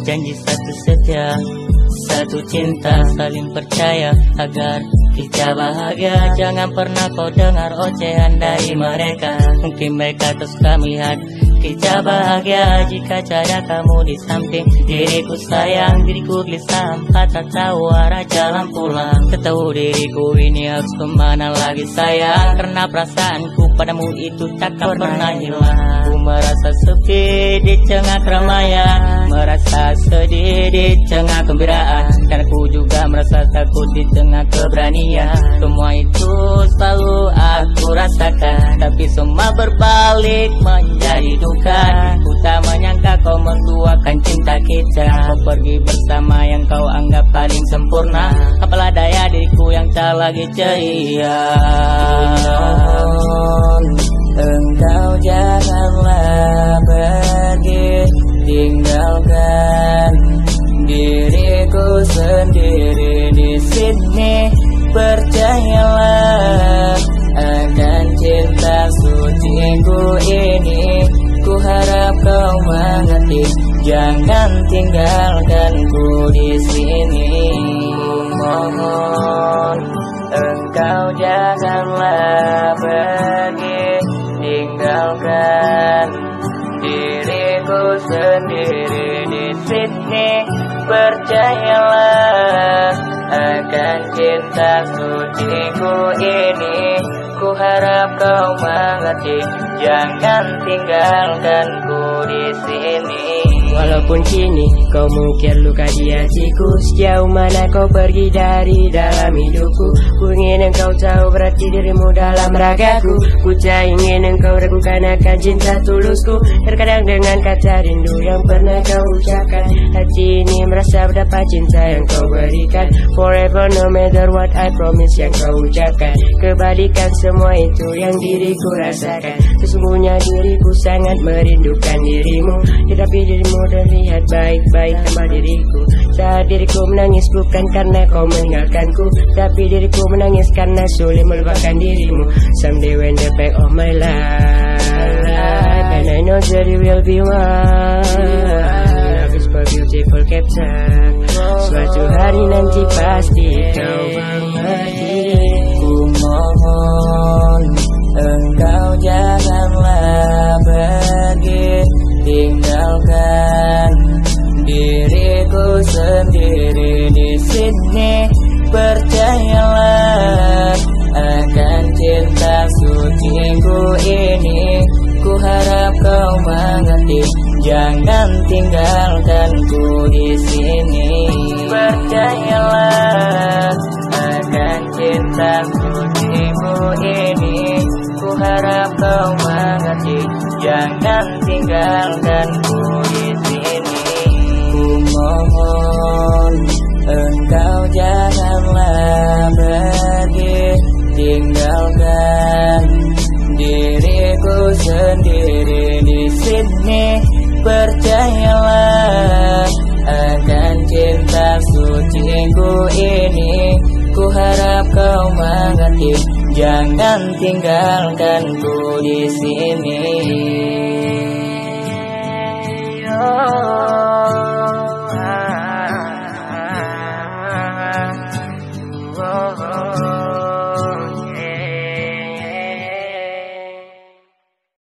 Janji satu setia Satu cinta saling percaya Agar kita bahagia. Jangan pernah kau dengar ocehan dari mereka. Mungkin mereka terus kami lihat kita bahagia jika cara kamu di samping. Diriku sayang, diriku gelisah Empat tak tahu arah jalan pulang. Ketahu diriku ini harus ke mana lagi sayang. Karena perasaanku padamu itu takkan pernah hilang. Ku merasa sepi di tengah keramaian. Merasa sedih di tengah kembiraan Dan ku juga merasa takut di tengah keberanian. Semua itu selalu aku rasakan berbalik menjadi duka. Ku tak menyangka kau menduakan cinta kita. Kau pergi bersama yang kau anggap paling sempurna. Apalah daya diriku yang tak lagi ceria. Engkau Ku harap kau mengerti. Jangan tinggalkanku di sini. Mohon engkau janganlah pergi. Tinggalkan diriku sendiri di sini. Percayalah akan cinta suciku ini. Ku harap kau mengerti Jangan tinggalkanku di sini Walaupun kini kau mungkin luka di hatiku Sejauh mana kau pergi dari dalam hidupku? Ku ingin engkau tahu berarti dirimu dalam ragaku. Ku tak ingin engkau ragukan akan cinta tulusku. Terkadang dengan kata rindu yang pernah kau ucapkan Hati ini merasa berdapat cinta yang kau berikan. Forever no matter what I promise yang kau ucapkan. Kebalikan semua itu yang diriku rasakan. Sesungguhnya diriku sangat merindukan dirimu. Tetapi dirimu terlihat baik-baik sama diriku. Saat diriku menangis bukan karena kau meninggalkanku Tapi diriku menangis karena sulit melupakan dirimu. Someday when the back of my life And I know that you will be one Love is for beautiful captain. Suatu hari nanti pasti kau mengerti Jangan tinggalkanku di sini. Percayalah akan cinta sucimu ini. Ku harap kau mengerti. Jangan tinggalkanku Percayalah akan cinta suciku ini. Ku harap kau mengerti Jangan tinggalkanku di sini. Oh,